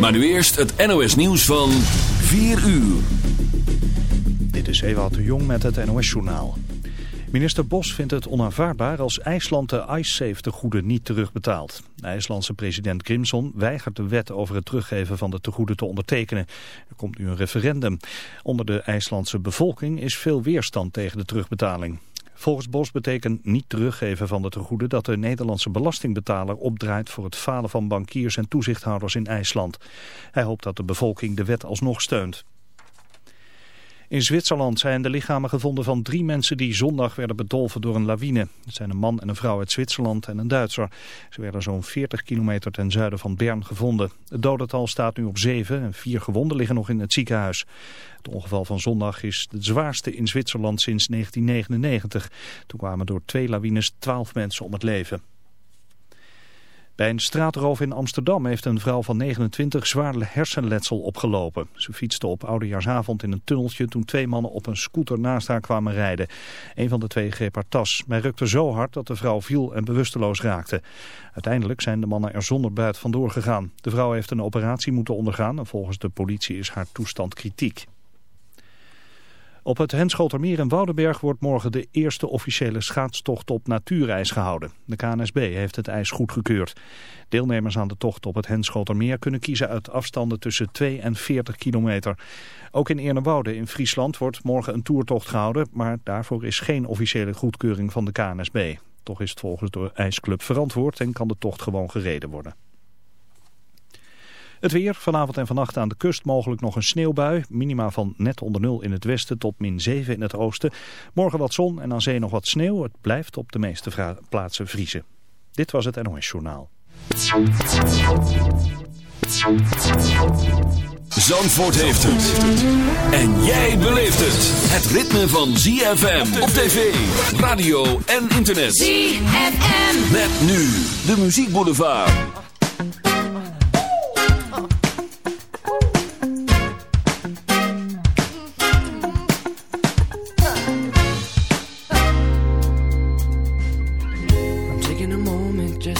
Maar nu eerst het NOS nieuws van 4 uur. Dit is Ewout de Jong met het NOS-journaal. Minister Bos vindt het onaanvaardbaar als IJsland de IceSafe tegoeden niet terugbetaalt. De IJslandse president Grimson weigert de wet over het teruggeven van de tegoeden te ondertekenen. Er komt nu een referendum. Onder de IJslandse bevolking is veel weerstand tegen de terugbetaling. Volgens Bos betekent niet teruggeven van de tegoeden dat de Nederlandse belastingbetaler opdraait voor het falen van bankiers en toezichthouders in IJsland. Hij hoopt dat de bevolking de wet alsnog steunt. In Zwitserland zijn de lichamen gevonden van drie mensen die zondag werden bedolven door een lawine. Het zijn een man en een vrouw uit Zwitserland en een Duitser. Ze werden zo'n 40 kilometer ten zuiden van Bern gevonden. Het dodental staat nu op zeven en vier gewonden liggen nog in het ziekenhuis. Het ongeval van zondag is het zwaarste in Zwitserland sinds 1999. Toen kwamen door twee lawines 12 mensen om het leven. Bij een straatroof in Amsterdam heeft een vrouw van 29 zwaar hersenletsel opgelopen. Ze fietste op oudejaarsavond in een tunneltje toen twee mannen op een scooter naast haar kwamen rijden. Een van de twee greep haar tas. Hij rukte zo hard dat de vrouw viel en bewusteloos raakte. Uiteindelijk zijn de mannen er zonder buit vandoor gegaan. De vrouw heeft een operatie moeten ondergaan en volgens de politie is haar toestand kritiek. Op het Henschotermeer in Woudenberg wordt morgen de eerste officiële schaatstocht op natuurijs gehouden. De KNSB heeft het ijs goedgekeurd. Deelnemers aan de tocht op het Henschotermeer kunnen kiezen uit afstanden tussen 2 en 40 kilometer. Ook in Eernewoude in Friesland wordt morgen een toertocht gehouden, maar daarvoor is geen officiële goedkeuring van de KNSB. Toch is het volgens de ijsclub verantwoord en kan de tocht gewoon gereden worden. Het weer, vanavond en vannacht aan de kust mogelijk nog een sneeuwbui. Minima van net onder nul in het westen tot min 7 in het oosten. Morgen wat zon en aan zee nog wat sneeuw. Het blijft op de meeste plaatsen vriezen. Dit was het NOS Journaal. Zandvoort heeft het. En jij beleeft het. Het ritme van ZFM op tv, radio en internet. ZFM. Met nu de muziekboulevard.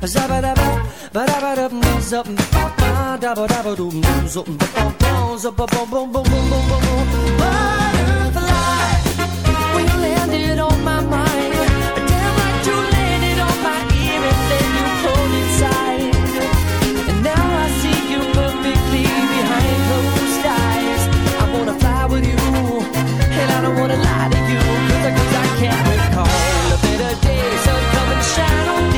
Zabba-dabba, ba-dabba-dum, zup, ba dabba-dabba-dum, zup, ba bum zup, ba bum bum bum bum bum bum Butterfly, when you landed on my mind, damn like you landed on my ear and then you inside. And now I see you perfectly behind closed eyes. I wanna fly with you, and I don't wanna lie to I, can't recall a better day. So come and shine on the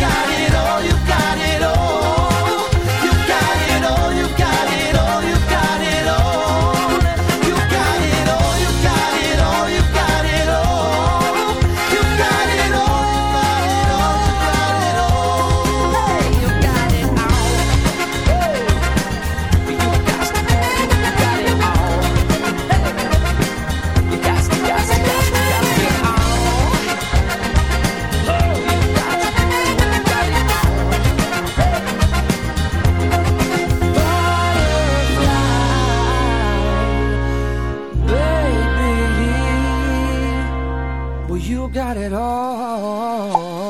got it. all. you oh. oh, oh, oh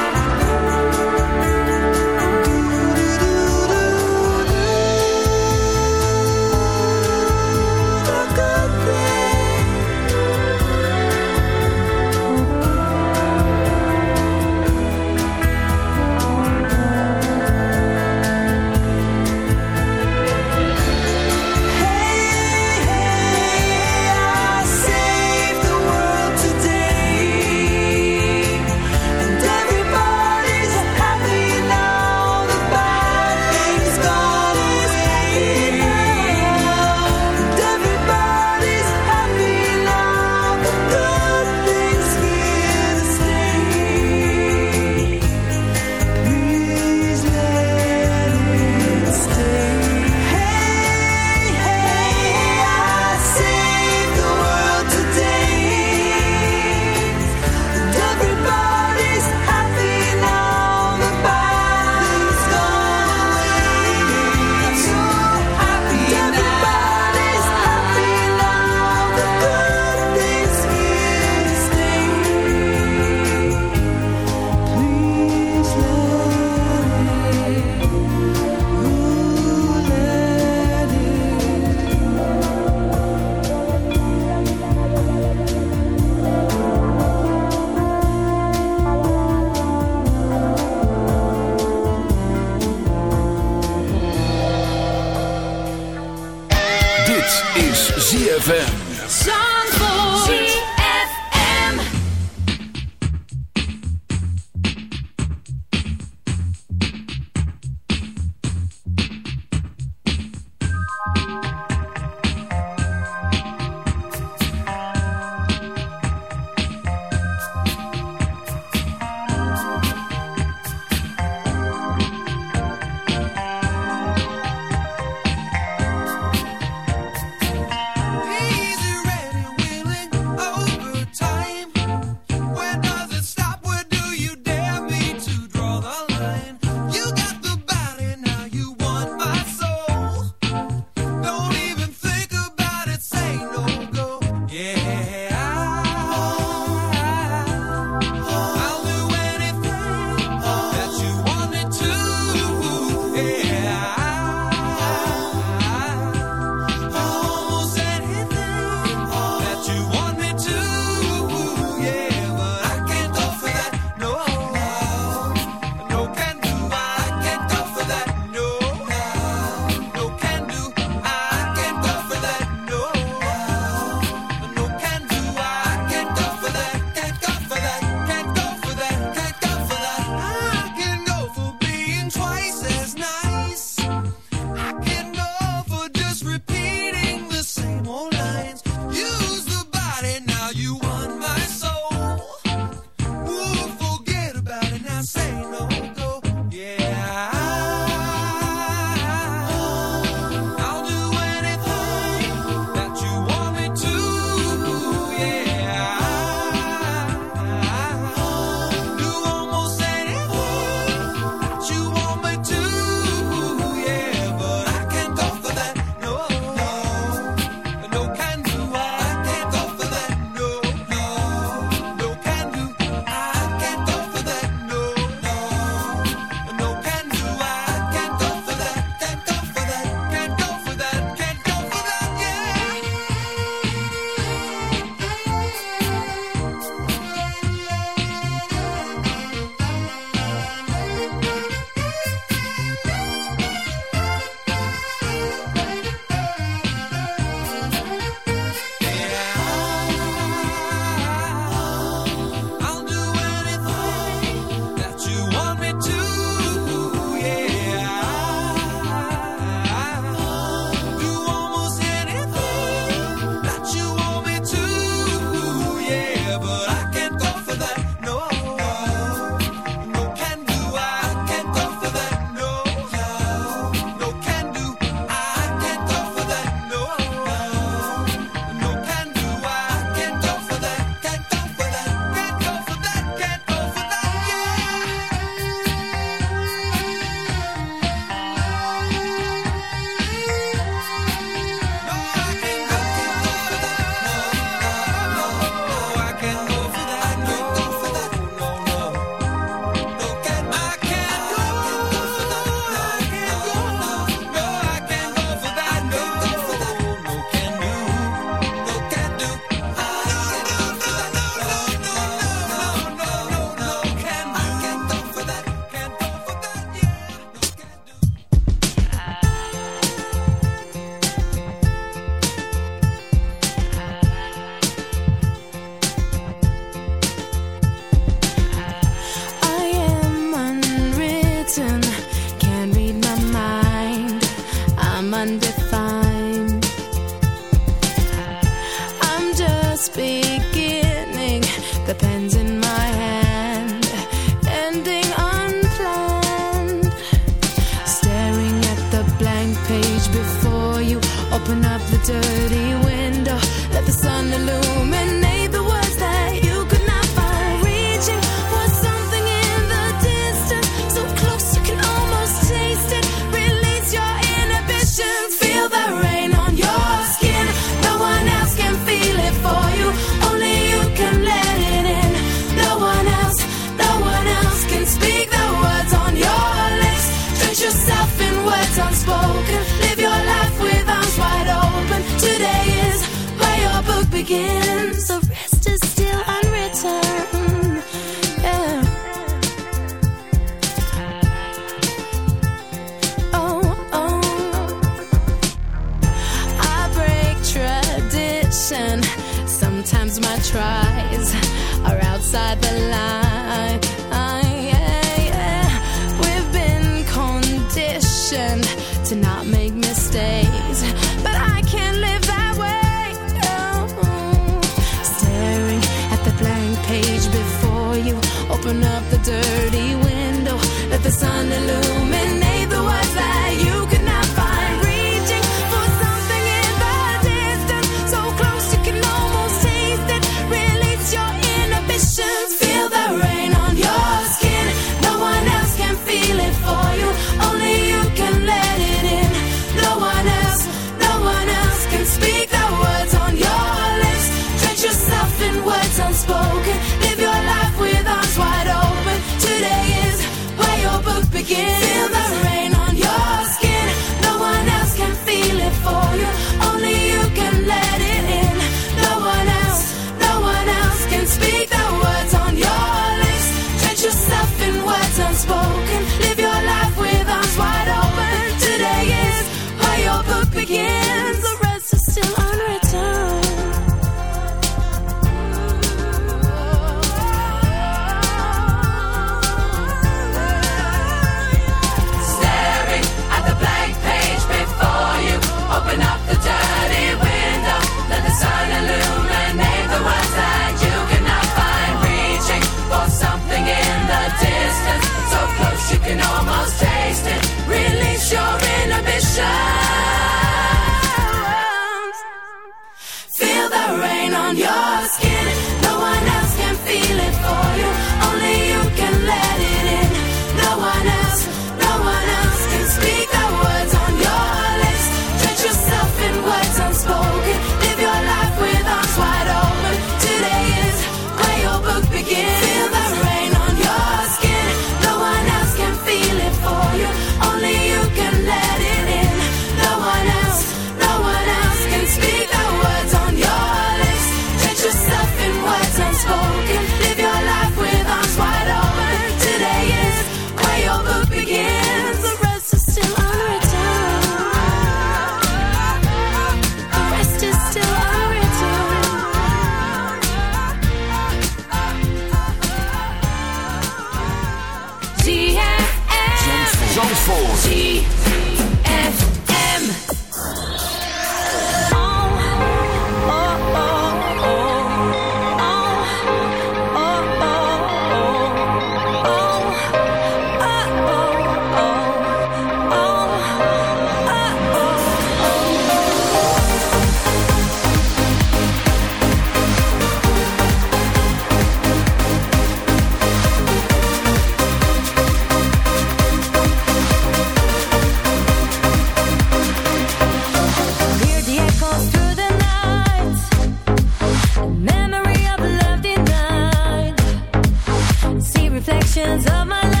visions of my life.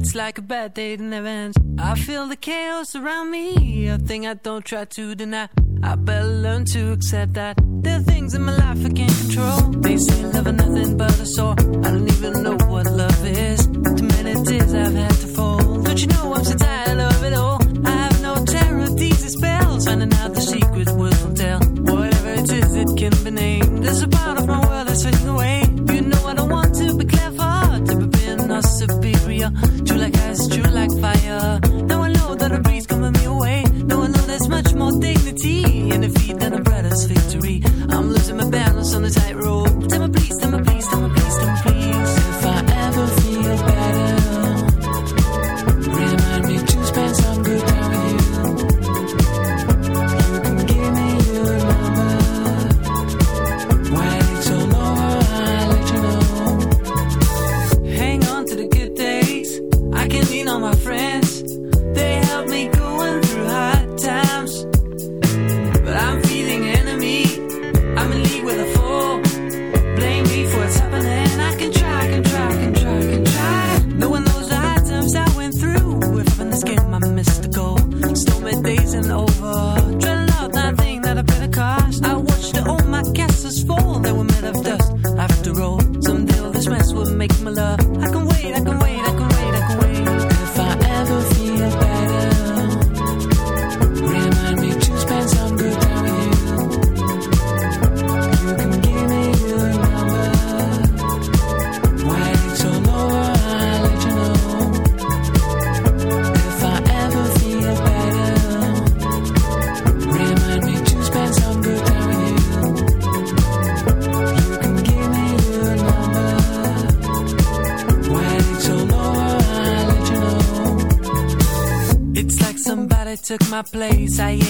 It's like a bad day never ends. I feel the chaos around me, a thing I don't try to deny. I better learn to accept that there are things in my life I can't control. They say love is nothing but a sore. I don't even know what love is. Too many tears I've had to fold. Don't you know I'm so tired of it all? I have no terror these spells. Finding out the secret words will tell. Whatever it is, it can be named. There's a part of my world that's fading away. My place. I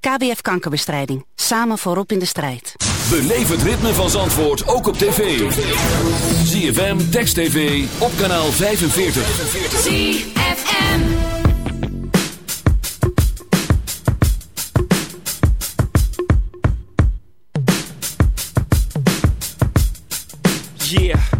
KBF Kankerbestrijding. Samen voorop in de strijd. Beleef het ritme van Zandvoort ook op tv. ZFM, Text TV, op kanaal 45. ZFM. Yeah,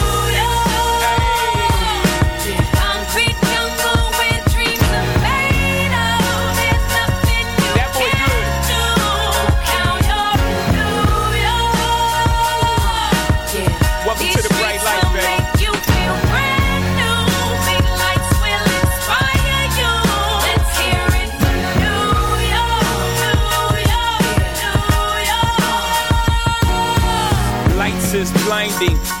blinding.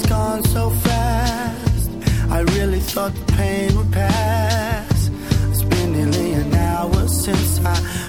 has gone so fast. I really thought the pain would pass. It's been nearly an hour since I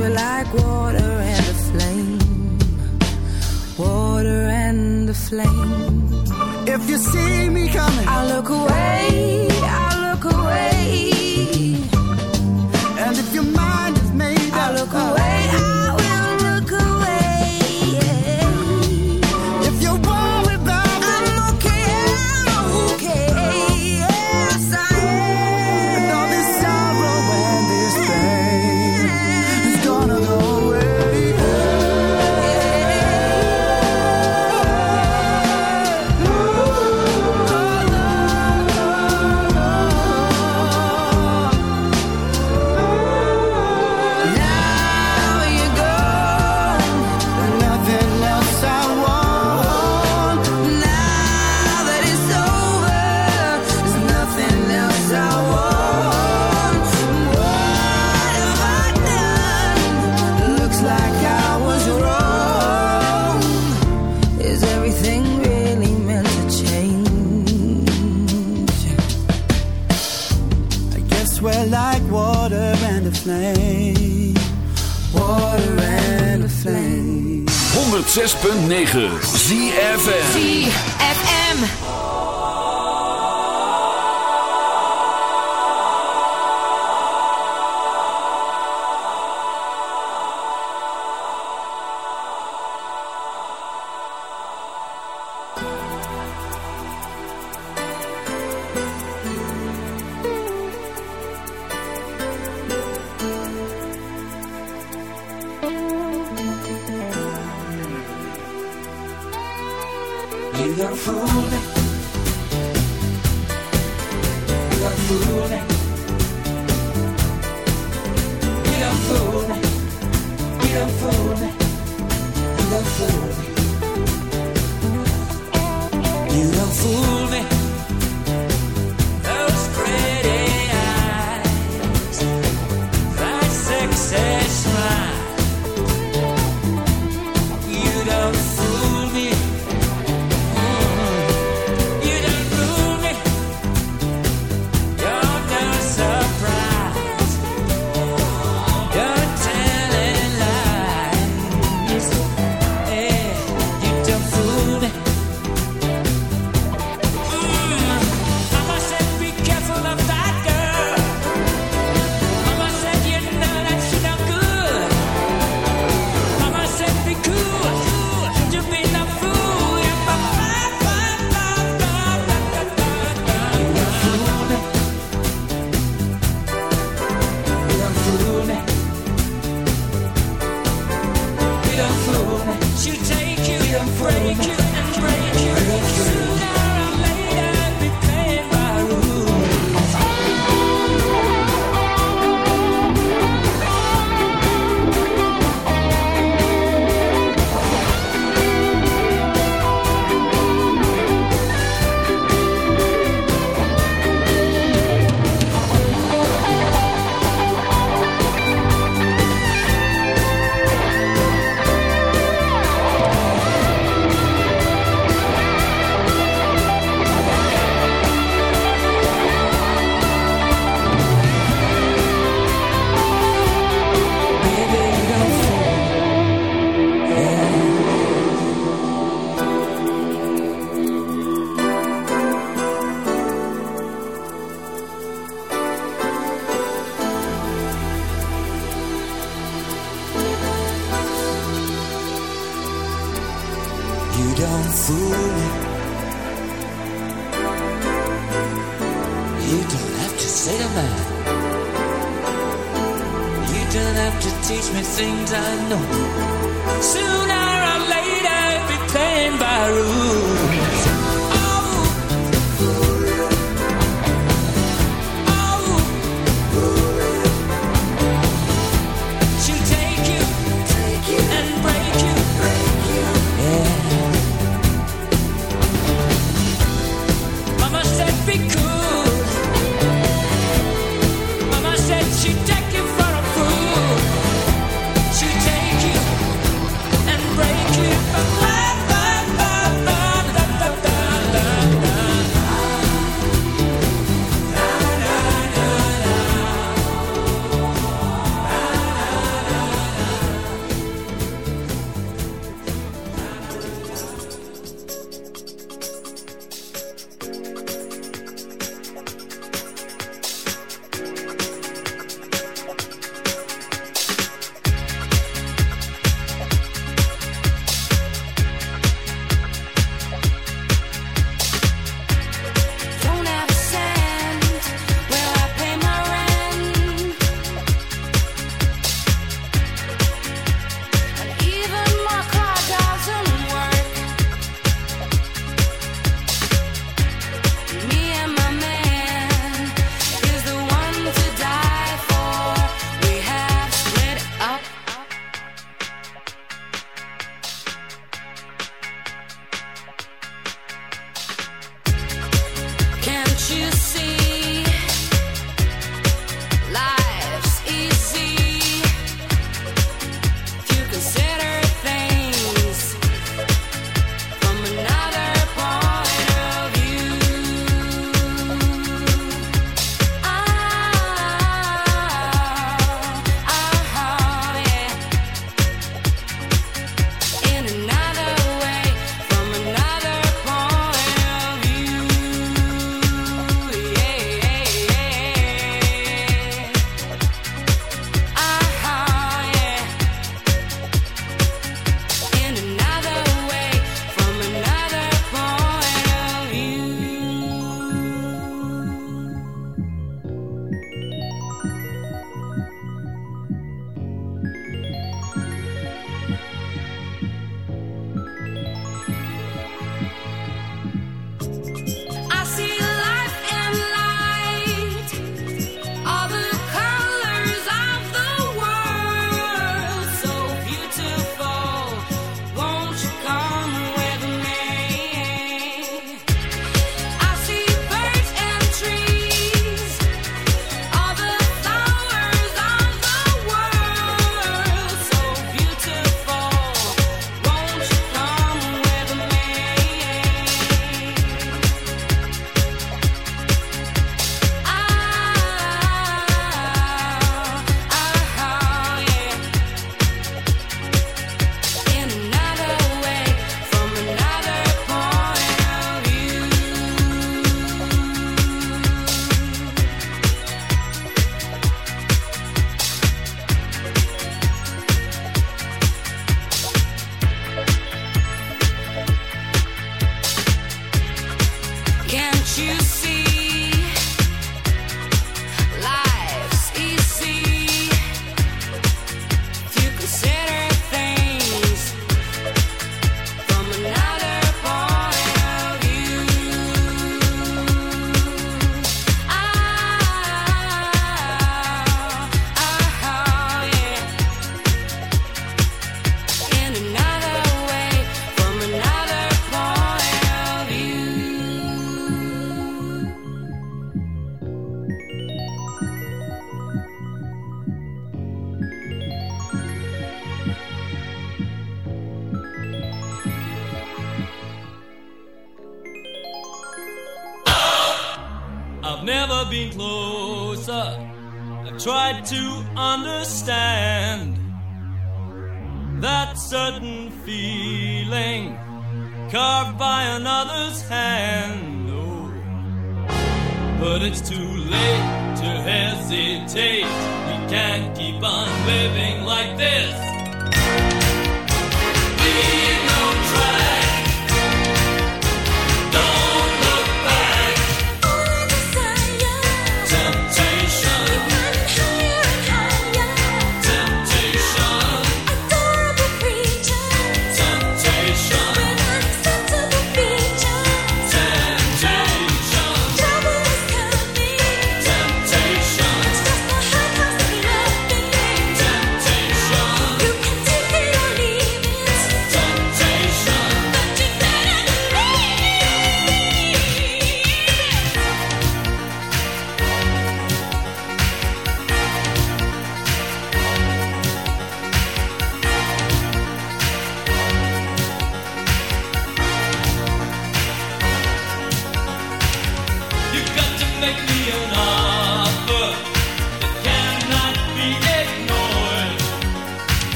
were like water and a flame. Water and a flame. If you see me coming, I'll look away 106.9 ZFN are fooling. We are fooling. We are fooling. We are fooling. We.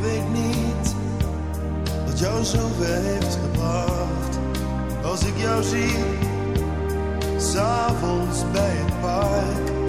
Ik weet niet wat jou zover heeft gebracht. Als ik jou zie, s'avonds bij het park